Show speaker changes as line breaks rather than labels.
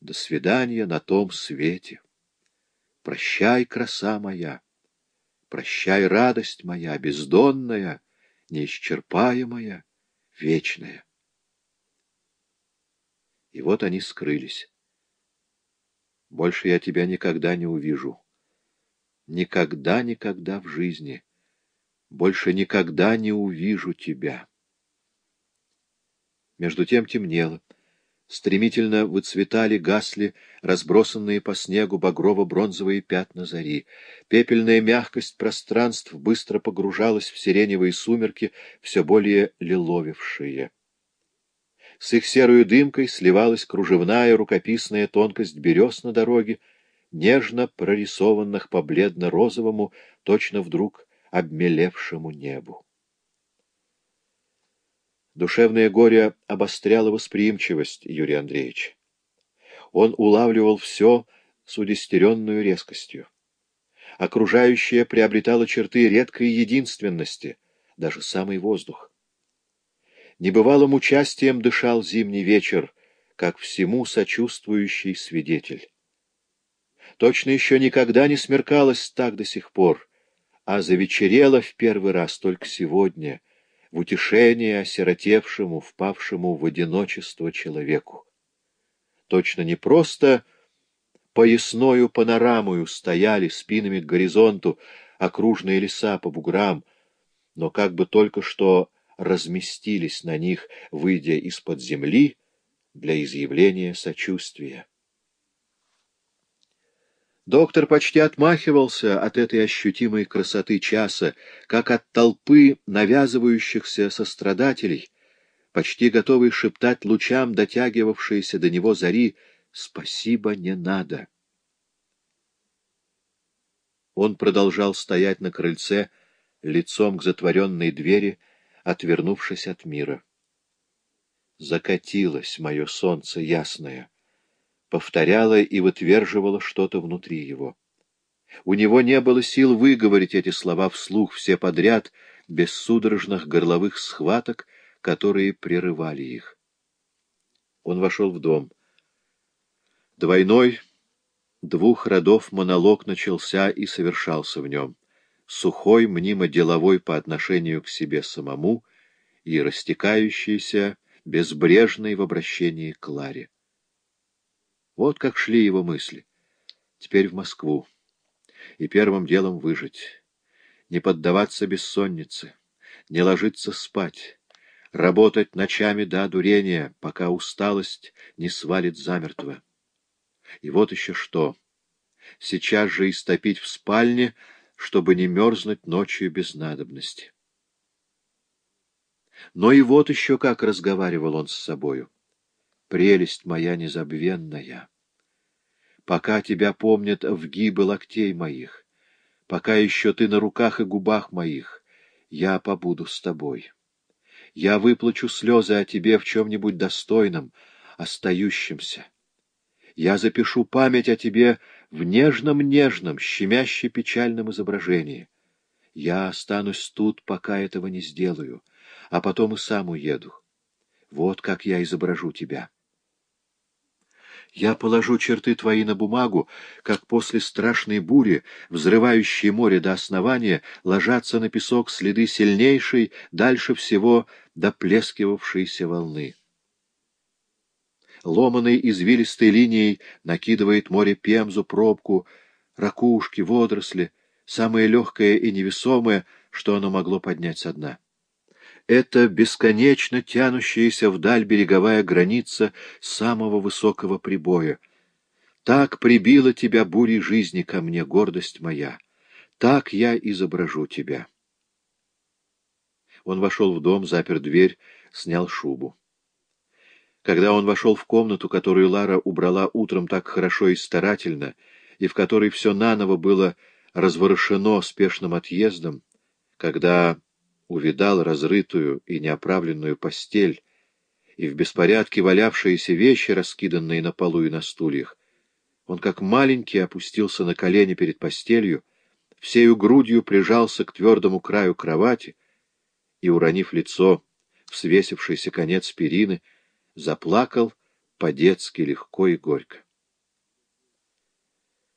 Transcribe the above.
До свидания на том свете. Прощай, краса моя, прощай, радость моя, бездонная, неисчерпаемая, вечная. И вот они скрылись. Больше я тебя никогда не увижу. Никогда-никогда в жизни. Больше никогда не увижу тебя. Между тем темнело. Стремительно выцветали, гасли разбросанные по снегу багрово-бронзовые пятна зари. Пепельная мягкость пространств быстро погружалась в сиреневые сумерки, все более лиловившие. С их серой дымкой сливалась кружевная рукописная тонкость берез на дороге, нежно прорисованных по бледно-розовому, точно вдруг обмелевшему небу. Душевное горе обостряло восприимчивость Юрия Андреевича. Он улавливал все с удестеренную резкостью. Окружающее приобретало черты редкой единственности, даже самый воздух. Небывалым участием дышал зимний вечер, как всему сочувствующий свидетель. Точно еще никогда не смеркалось так до сих пор, а завечерело в первый раз только сегодня — в утешение осиротевшему, впавшему в одиночество человеку. Точно не просто поясною панорамою стояли спинами к горизонту окружные леса по буграм, но как бы только что разместились на них, выйдя из-под земли для изъявления сочувствия. Доктор почти отмахивался от этой ощутимой красоты часа, как от толпы навязывающихся сострадателей, почти готовый шептать лучам дотягивавшиеся до него зари «Спасибо, не надо». Он продолжал стоять на крыльце, лицом к затворенной двери, отвернувшись от мира. Закатилось мое солнце ясное повторяла и вытверживала что-то внутри его. У него не было сил выговорить эти слова вслух все подряд, без судорожных горловых схваток, которые прерывали их. Он вошел в дом. Двойной, двух родов монолог начался и совершался в нем. Сухой, мнимо-деловой по отношению к себе самому и растекающийся, безбрежный в обращении к Ларе. Вот как шли его мысли. Теперь в Москву. И первым делом выжить. Не поддаваться бессоннице. Не ложиться спать. Работать ночами до одурения, пока усталость не свалит замертво. И вот еще что. Сейчас же истопить в спальне, чтобы не мерзнуть ночью без надобности. Но и вот еще как разговаривал он с собою прелесть моя незабвенная. Пока тебя помнят вгибы локтей моих, пока еще ты на руках и губах моих, я побуду с тобой. Я выплачу слезы о тебе в чем-нибудь достойном, остающемся. Я запишу память о тебе в нежном-нежном, щемяще-печальном изображении. Я останусь тут, пока этого не сделаю, а потом и сам уеду. Вот как я изображу тебя. Я положу черты твои на бумагу, как после страшной бури, взрывающей море до основания, ложатся на песок следы сильнейшей, дальше всего доплескивавшейся волны. Ломаной извилистой линией накидывает море пемзу, пробку, ракушки, водоросли, самое легкое и невесомое, что оно могло поднять со дна это бесконечно тянущаяся вдаль береговая граница самого высокого прибоя. Так прибила тебя бурей жизни ко мне, гордость моя. Так я изображу тебя. Он вошел в дом, запер дверь, снял шубу. Когда он вошел в комнату, которую Лара убрала утром так хорошо и старательно, и в которой все наново было разворошено спешным отъездом, когда увидал разрытую и неоправленную постель и в беспорядке валявшиеся вещи, раскиданные на полу и на стульях. Он, как маленький, опустился на колени перед постелью, всею грудью прижался к твердому краю кровати и, уронив лицо в свесившийся конец перины, заплакал по-детски легко и горько.